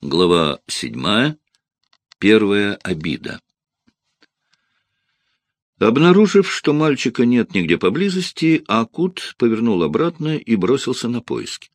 Глава седьмая. Первая обида. Обнаружив, что мальчика нет нигде поблизости, Акут повернул обратно и бросился на поиски.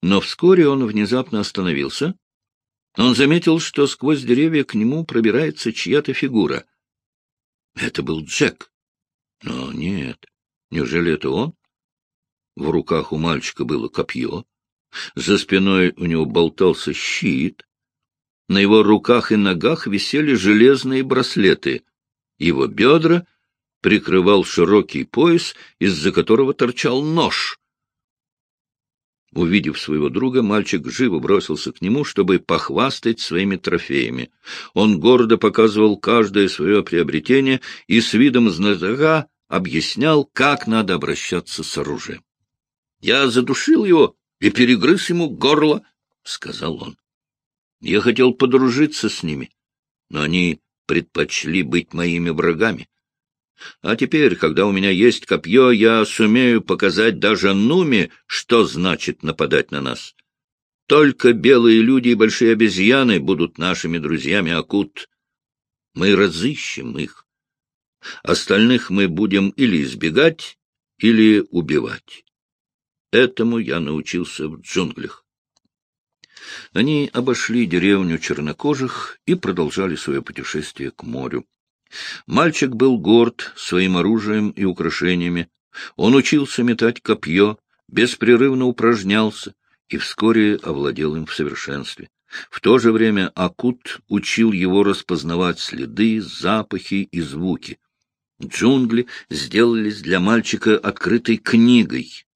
Но вскоре он внезапно остановился. Он заметил, что сквозь деревья к нему пробирается чья-то фигура. Это был Джек. Но нет, неужели это он? В руках у мальчика было копье. За спиной у него болтался щит. На его руках и ногах висели железные браслеты. Его бедра прикрывал широкий пояс, из-за которого торчал нож. Увидев своего друга, мальчик живо бросился к нему, чтобы похвастать своими трофеями. Он гордо показывал каждое свое приобретение и с видом знатока объяснял, как надо обращаться с оружием. — Я задушил его и перегрыз ему горло, — сказал он. Я хотел подружиться с ними, но они предпочли быть моими врагами. А теперь, когда у меня есть копье, я сумею показать даже Нуме, что значит нападать на нас. Только белые люди и большие обезьяны будут нашими друзьями Акут. Мы разыщем их. Остальных мы будем или избегать, или убивать. Этому я научился в джунглях. Они обошли деревню чернокожих и продолжали свое путешествие к морю. Мальчик был горд своим оружием и украшениями. Он учился метать копье, беспрерывно упражнялся и вскоре овладел им в совершенстве. В то же время Акут учил его распознавать следы, запахи и звуки. Джунгли сделались для мальчика открытой книгой.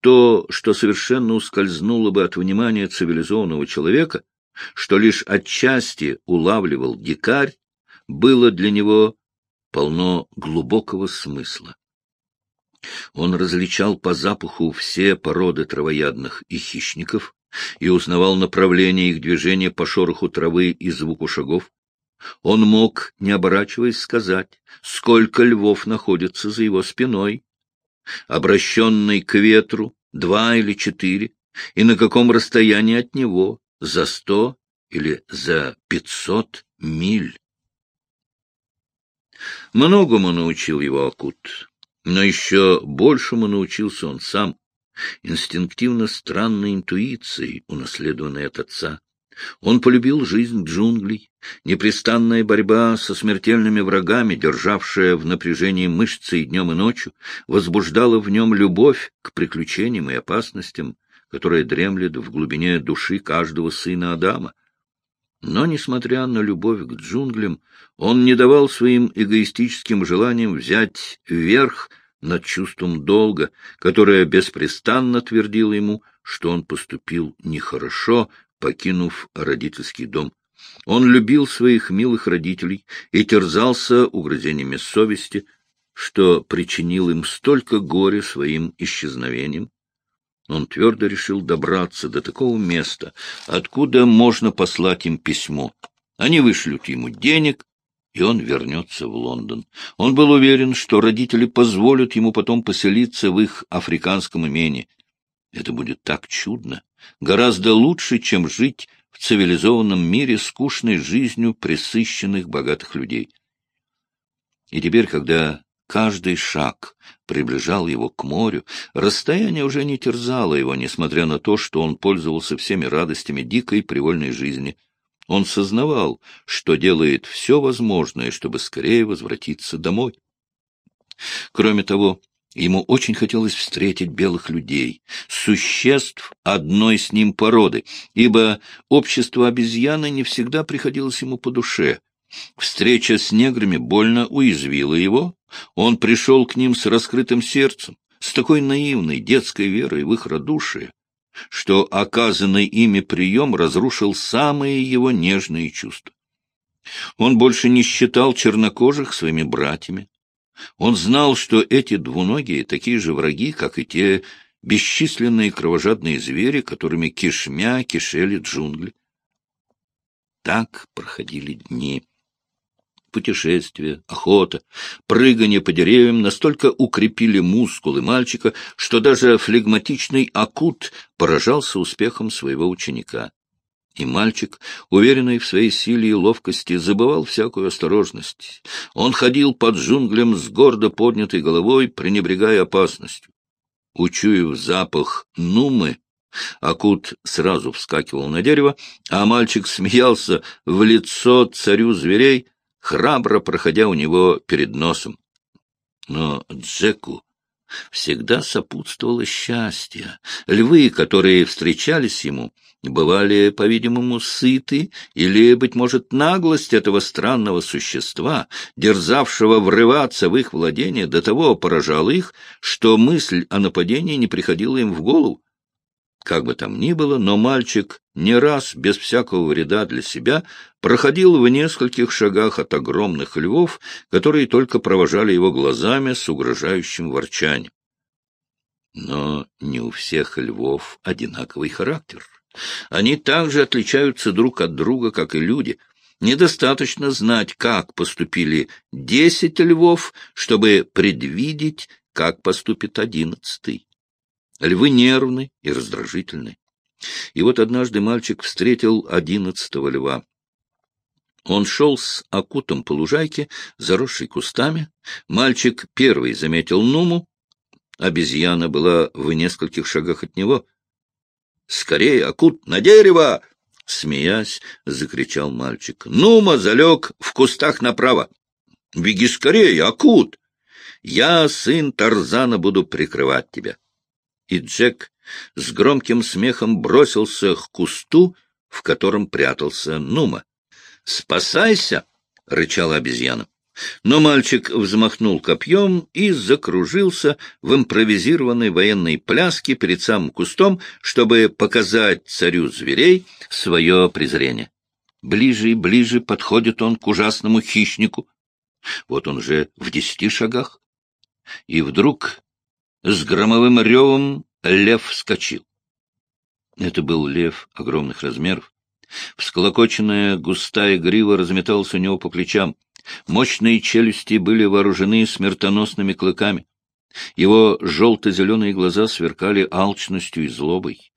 То, что совершенно ускользнуло бы от внимания цивилизованного человека, что лишь отчасти улавливал дикарь, было для него полно глубокого смысла. Он различал по запаху все породы травоядных и хищников и узнавал направление их движения по шороху травы и звуку шагов. Он мог, не оборачиваясь, сказать, сколько львов находится за его спиной, обращенный к ветру, два или четыре, и на каком расстоянии от него, за сто или за пятьсот миль. Многому научил его Акут, но еще большему научился он сам, инстинктивно странной интуицией, унаследованной от отца. Он полюбил жизнь джунглей, непрестанная борьба со смертельными врагами, державшая в напряжении мышцы и днем и ночью, возбуждала в нем любовь к приключениям и опасностям, которая дремлет в глубине души каждого сына Адама. Но, несмотря на любовь к джунглям, он не давал своим эгоистическим желаниям взять верх над чувством долга, которое беспрестанно твердило ему, что он поступил нехорошо, покинув родительский дом. Он любил своих милых родителей и терзался угрызениями совести, что причинил им столько горя своим исчезновением. Он твердо решил добраться до такого места, откуда можно послать им письмо. Они вышлют ему денег, и он вернется в Лондон. Он был уверен, что родители позволят ему потом поселиться в их африканском имении. Это будет так чудно, гораздо лучше, чем жить в цивилизованном мире скучной жизнью пресыщенных богатых людей. И теперь, когда каждый шаг приближал его к морю, расстояние уже не терзало его, несмотря на то, что он пользовался всеми радостями дикой привольной жизни. Он сознавал, что делает все возможное, чтобы скорее возвратиться домой. Кроме того, Ему очень хотелось встретить белых людей, существ одной с ним породы, ибо общество обезьяны не всегда приходилось ему по душе. Встреча с неграми больно уязвила его, он пришел к ним с раскрытым сердцем, с такой наивной детской верой в их радушие, что оказанный ими прием разрушил самые его нежные чувства. Он больше не считал чернокожих своими братьями, он знал, что эти двуногие такие же враги, как и те бесчисленные кровожадные звери, которыми кишмя кишели джунгли. Так проходили дни. Путешествия, охота, прыгание по деревьям настолько укрепили мускулы мальчика, что даже флегматичный акут поражался успехом своего ученика. И мальчик, уверенный в своей силе и ловкости, забывал всякую осторожность. Он ходил под джунглем с гордо поднятой головой, пренебрегая опасностью. Учуяв запах нумы, Акут сразу вскакивал на дерево, а мальчик смеялся в лицо царю зверей, храбро проходя у него перед носом. Но Джеку всегда сопутствовало счастье. Львы, которые встречались ему, бывали, по-видимому, сыты, или, быть может, наглость этого странного существа, дерзавшего врываться в их владение, до того поражала их, что мысль о нападении не приходила им в голову. Как бы там ни было, но мальчик не раз, без всякого вреда для себя, проходил в нескольких шагах от огромных львов, которые только провожали его глазами с угрожающим ворчанием. Но не у всех львов одинаковый характер. Они также отличаются друг от друга, как и люди. Недостаточно знать, как поступили десять львов, чтобы предвидеть, как поступит одиннадцатый. Львы нервны и раздражительны. И вот однажды мальчик встретил одиннадцатого льва. Он шел с окутом по лужайке, заросшей кустами. Мальчик первый заметил Нуму. Обезьяна была в нескольких шагах от него. — Скорее, окут, на дерево! — смеясь, закричал мальчик. — Нума залег в кустах направо. — Беги скорее, окут! Я, сын Тарзана, буду прикрывать тебя и Джек с громким смехом бросился к кусту, в котором прятался Нума. «Спасайся!» — рычала обезьяна. Но мальчик взмахнул копьем и закружился в импровизированной военной пляске перед самым кустом, чтобы показать царю зверей свое презрение. Ближе и ближе подходит он к ужасному хищнику. Вот он уже в десяти шагах. И вдруг с громовым ревом лев вскочил. Это был лев огромных размеров. Всколокоченная густая грива разметалась у него по плечам. Мощные челюсти были вооружены смертоносными клыками. Его желто-зеленые глаза сверкали алчностью и злобой.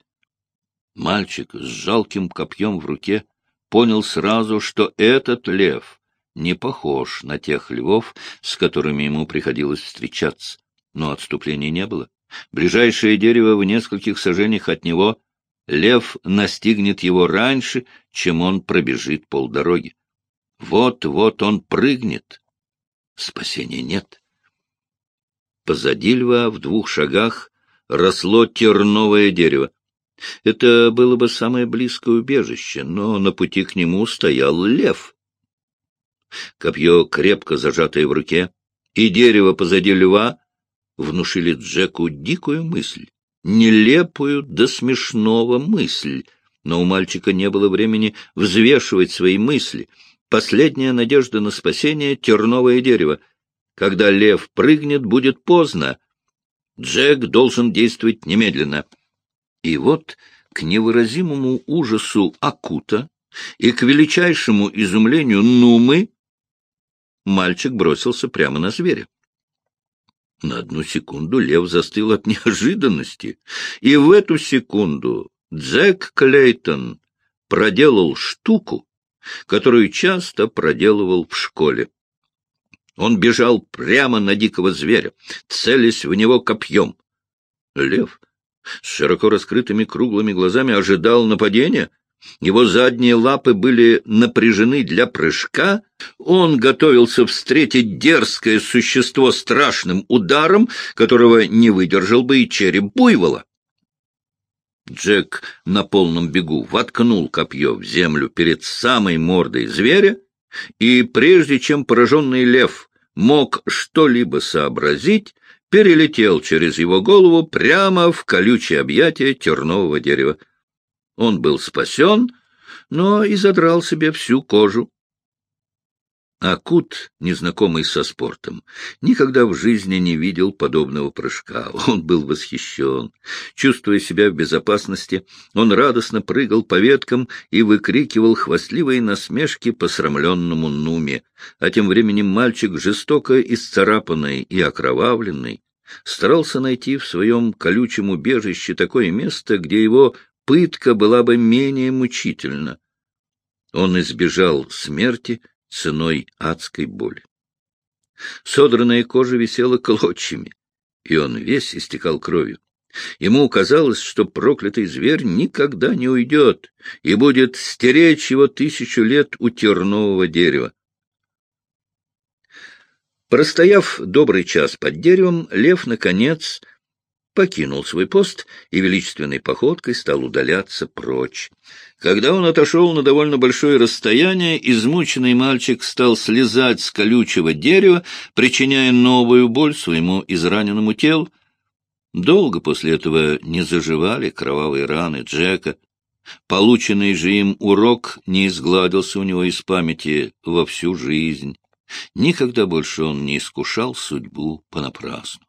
Мальчик с жалким копьем в руке понял сразу, что этот лев не похож на тех львов, с которыми ему приходилось встречаться но отступления не было. Ближайшее дерево в нескольких сажениях от него, лев настигнет его раньше, чем он пробежит полдороги. Вот-вот он прыгнет. Спасения нет. Позади льва в двух шагах росло терновое дерево. Это было бы самое близкое убежище, но на пути к нему стоял лев. Копье, крепко зажатое в руке, и дерево позади льва внушили Джеку дикую мысль, нелепую до смешного мысль, но у мальчика не было времени взвешивать свои мысли. Последняя надежда на спасение — терновое дерево. Когда лев прыгнет, будет поздно. Джек должен действовать немедленно. И вот к невыразимому ужасу Акута и к величайшему изумлению Нумы мальчик бросился прямо на зверя. На одну секунду лев застыл от неожиданности, и в эту секунду Джек Клейтон проделал штуку, которую часто проделывал в школе. Он бежал прямо на дикого зверя, целясь в него копьем. Лев с широко раскрытыми круглыми глазами ожидал нападения — его задние лапы были напряжены для прыжка. Он готовился встретить дерзкое существо страшным ударом, которого не выдержал бы и череп буйвола. Джек на полном бегу воткнул копье в землю перед самой мордой зверя, и прежде чем пораженный лев мог что-либо сообразить, перелетел через его голову прямо в колючее объятие тернового дерева. Он был спасен, но и задрал себе всю кожу. Акут, незнакомый со спортом, никогда в жизни не видел подобного прыжка. Он был восхищен. Чувствуя себя в безопасности, он радостно прыгал по веткам и выкрикивал хвастливые насмешки посрамленному Нуме. А тем временем мальчик, жестоко исцарапанный и окровавленный, старался найти в своем колючем убежище такое место, где его пытка была бы менее мучительна. Он избежал смерти ценой адской боли. Содранная кожа висела клочьями, и он весь истекал кровью. Ему казалось, что проклятый зверь никогда не уйдет и будет стеречь его тысячу лет у тернового дерева. Простояв добрый час под деревом, лев, наконец, покинул свой пост и величественной походкой стал удаляться прочь. Когда он отошел на довольно большое расстояние, измученный мальчик стал слезать с колючего дерева, причиняя новую боль своему израненному телу. Долго после этого не заживали кровавые раны Джека. Полученный же им урок не изгладился у него из памяти во всю жизнь. Никогда больше он не искушал судьбу понапрасну.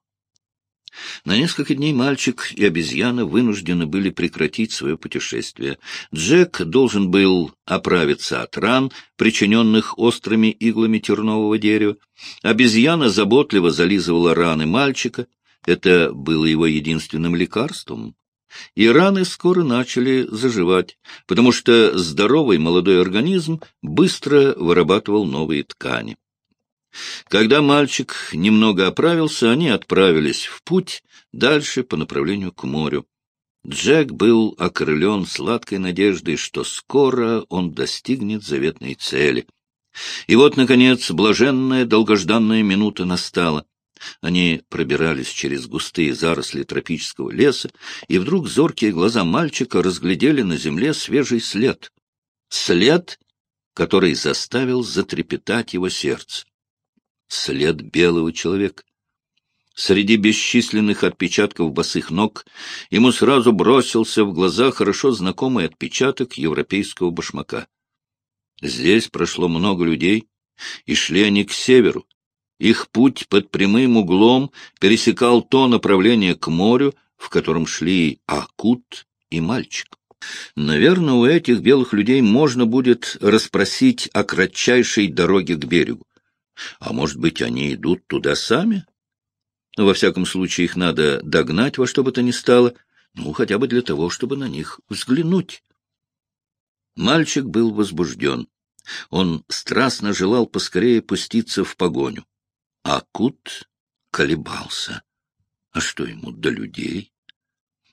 На несколько дней мальчик и обезьяна вынуждены были прекратить свое путешествие. Джек должен был оправиться от ран, причиненных острыми иглами тернового дерева. Обезьяна заботливо зализывала раны мальчика. Это было его единственным лекарством. И раны скоро начали заживать, потому что здоровый молодой организм быстро вырабатывал новые ткани. Когда мальчик немного оправился, они отправились в путь дальше по направлению к морю. Джек был окрылен сладкой надеждой, что скоро он достигнет заветной цели. И вот, наконец, блаженная долгожданная минута настала. Они пробирались через густые заросли тропического леса, и вдруг зоркие глаза мальчика разглядели на земле свежий след. След, который заставил затрепетать его сердце след белого человека. Среди бесчисленных отпечатков босых ног ему сразу бросился в глаза хорошо знакомый отпечаток европейского башмака. Здесь прошло много людей, и шли они к северу. Их путь под прямым углом пересекал то направление к морю, в котором шли Акут и мальчик. Наверное, у этих белых людей можно будет расспросить о кратчайшей дороге к берегу. А может быть, они идут туда сами? Во всяком случае, их надо догнать во что бы то ни стало, ну, хотя бы для того, чтобы на них взглянуть. Мальчик был возбужден. Он страстно желал поскорее пуститься в погоню. А Акут колебался. А что ему до людей?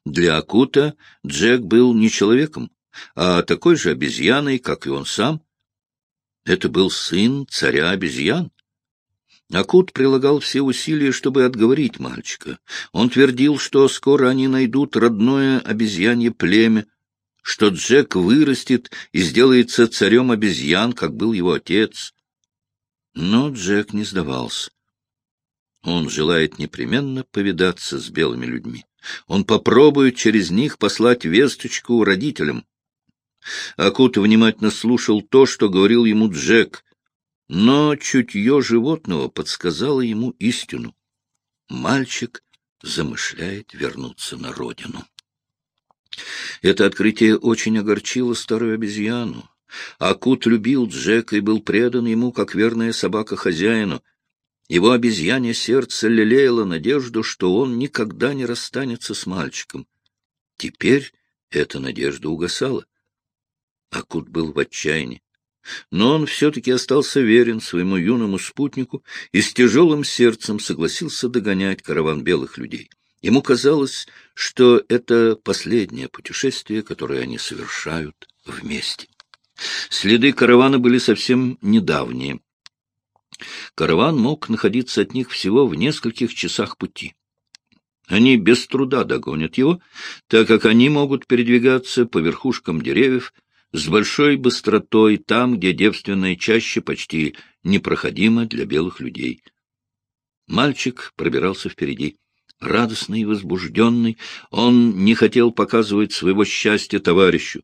Для Акута Джек был не человеком, а такой же обезьяной, как и он сам. Это был сын царя обезьян. Акут прилагал все усилия, чтобы отговорить мальчика. Он твердил, что скоро они найдут родное обезьянье племя, что Джек вырастет и сделается царем обезьян, как был его отец. Но Джек не сдавался. Он желает непременно повидаться с белыми людьми. Он попробует через них послать весточку родителям. Акут внимательно слушал то, что говорил ему Джек, но чутье животного подсказало ему истину. Мальчик замышляет вернуться на родину. Это открытие очень огорчило старую обезьяну. Акут любил Джека и был предан ему, как верная собака хозяину. Его обезьяне сердце лелеяло надежду, что он никогда не расстанется с мальчиком. Теперь эта надежда угасала. Акут был в отчаянии. Но он все-таки остался верен своему юному спутнику и с тяжелым сердцем согласился догонять караван белых людей. Ему казалось, что это последнее путешествие, которое они совершают вместе. Следы каравана были совсем недавние. Караван мог находиться от них всего в нескольких часах пути. Они без труда догонят его, так как они могут передвигаться по верхушкам деревьев, с большой быстротой там, где девственная чаще почти непроходима для белых людей. Мальчик пробирался впереди. Радостный и возбужденный, он не хотел показывать своего счастья товарищу.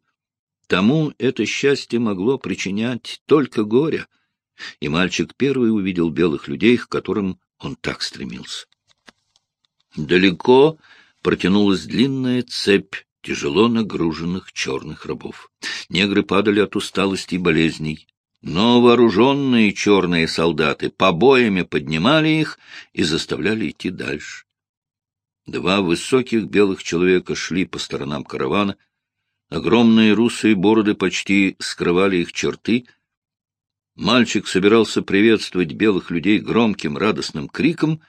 Тому это счастье могло причинять только горе, и мальчик первый увидел белых людей, к которым он так стремился. Далеко протянулась длинная цепь тяжело нагруженных черных рабов. Негры падали от усталости и болезней. Но вооруженные черные солдаты побоями поднимали их и заставляли идти дальше. Два высоких белых человека шли по сторонам каравана. Огромные русые бороды почти скрывали их черты. Мальчик собирался приветствовать белых людей громким радостным криком,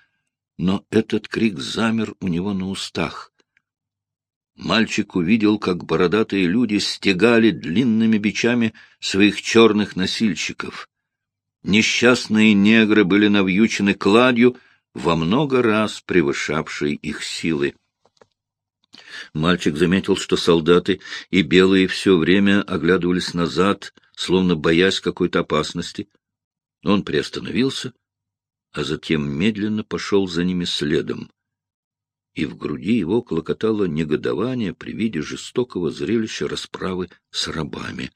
но этот крик замер у него на устах. Мальчик увидел, как бородатые люди стегали длинными бичами своих черных носильщиков. Несчастные негры были навьючены кладью, во много раз превышавшей их силы. Мальчик заметил, что солдаты и белые все время оглядывались назад, словно боясь какой-то опасности. Он приостановился, а затем медленно пошел за ними следом. И в груди его клокотало негодование при виде жестокого зрелища расправы с рабами.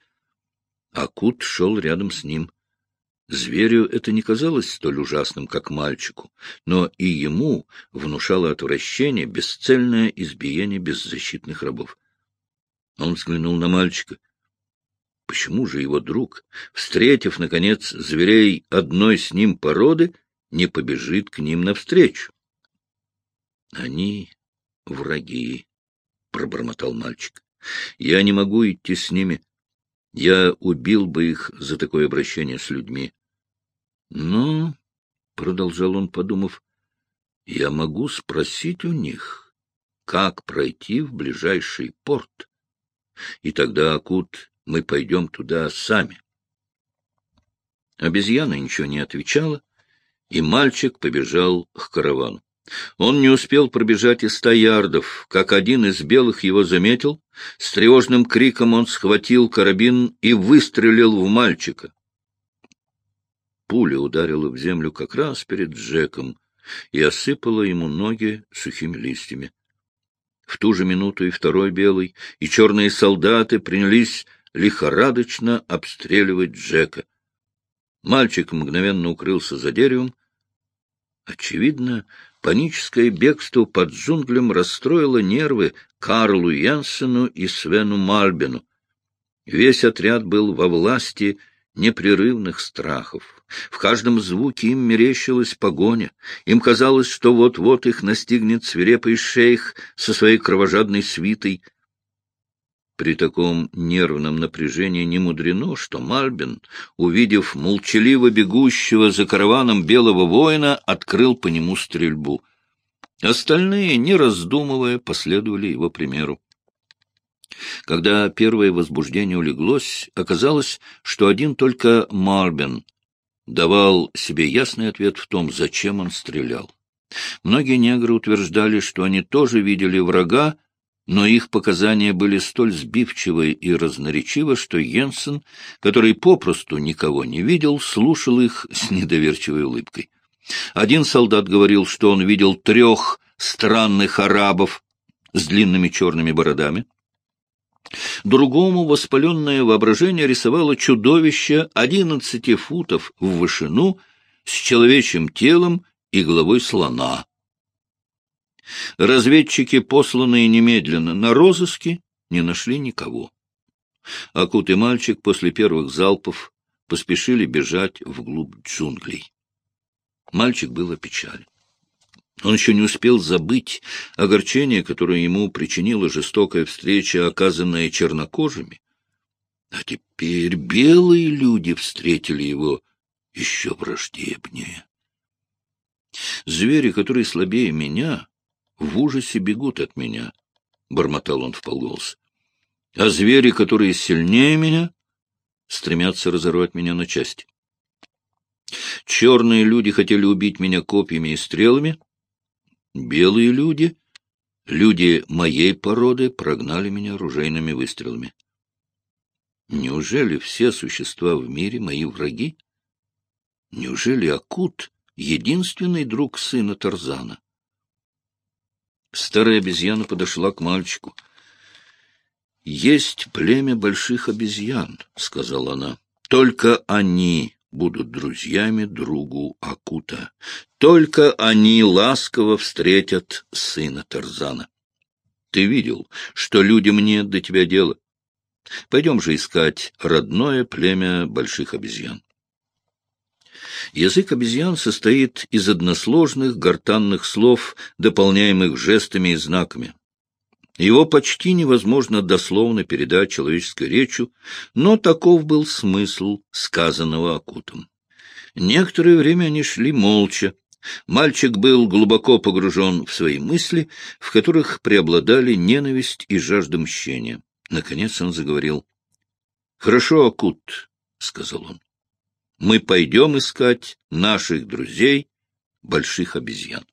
Акут шел рядом с ним — Зверю это не казалось столь ужасным, как мальчику, но и ему внушало отвращение бесцельное избиение беззащитных рабов. Он взглянул на мальчика. Почему же его друг, встретив, наконец, зверей одной с ним породы, не побежит к ним навстречу? — Они враги, — пробормотал мальчик. — Я не могу идти с ними. Я убил бы их за такое обращение с людьми. Ну, — продолжал он, подумав, — я могу спросить у них, как пройти в ближайший порт. И тогда, Акут, мы пойдем туда сами. Обезьяна ничего не отвечала, и мальчик побежал к каравану. Он не успел пробежать и ста ярдов, как один из белых его заметил. С тревожным криком он схватил карабин и выстрелил в мальчика. Пуля ударила в землю как раз перед Джеком и осыпала ему ноги сухими листьями. В ту же минуту и второй белый, и черные солдаты принялись лихорадочно обстреливать Джека. Мальчик мгновенно укрылся за деревом. Очевидно, паническое бегство под джунглем расстроило нервы Карлу Янсену и Свену Мальбину. Весь отряд был во власти непрерывных страхов. В каждом звуке им мерещилась погоня. Им казалось, что вот-вот их настигнет свирепый шейх со своей кровожадной свитой. При таком нервном напряжении не мудрено, что Мальбин, увидев молчаливо бегущего за караваном белого воина, открыл по нему стрельбу. Остальные, не раздумывая, последовали его примеру. Когда первое возбуждение улеглось, оказалось, что один только Марбин давал себе ясный ответ в том, зачем он стрелял. Многие негры утверждали, что они тоже видели врага, но их показания были столь сбивчивы и разноречивы, что Йенсен, который попросту никого не видел, слушал их с недоверчивой улыбкой. Один солдат говорил, что он видел трех странных арабов с длинными черными бородами. Другому воспаленное воображение рисовало чудовище одиннадцати футов в вышину с человечьим телом и головой слона. Разведчики, посланные немедленно на розыски, не нашли никого. Акут и мальчик после первых залпов поспешили бежать вглубь джунглей. Мальчик был опечален. Он еще не успел забыть огорчение, которое ему причинила жестокая встреча, оказанная чернокожими. А теперь белые люди встретили его еще враждебнее. Звери, которые слабее меня, в ужасе бегут от меня, — бормотал он вполголоса. А звери, которые сильнее меня, стремятся разорвать меня на части. Черные люди хотели убить меня копьями и стрелами, Белые люди, люди моей породы, прогнали меня ружейными выстрелами. Неужели все существа в мире мои враги? Неужели Акут — единственный друг сына Тарзана? Старая обезьяна подошла к мальчику. — Есть племя больших обезьян, — сказала она. — Только они будут друзьями другу Акута. Только они ласково встретят сына Тарзана. Ты видел, что людям нет до тебя дела. Пойдем же искать родное племя больших обезьян. Язык обезьян состоит из односложных гортанных слов, дополняемых жестами и знаками. Его почти невозможно дословно передать человеческой речью, но таков был смысл сказанного Акутом. Некоторое время они шли молча. Мальчик был глубоко погружен в свои мысли, в которых преобладали ненависть и жажда мщения. Наконец он заговорил. — Хорошо, Акут, — сказал он. — Мы пойдем искать наших друзей, больших обезьян.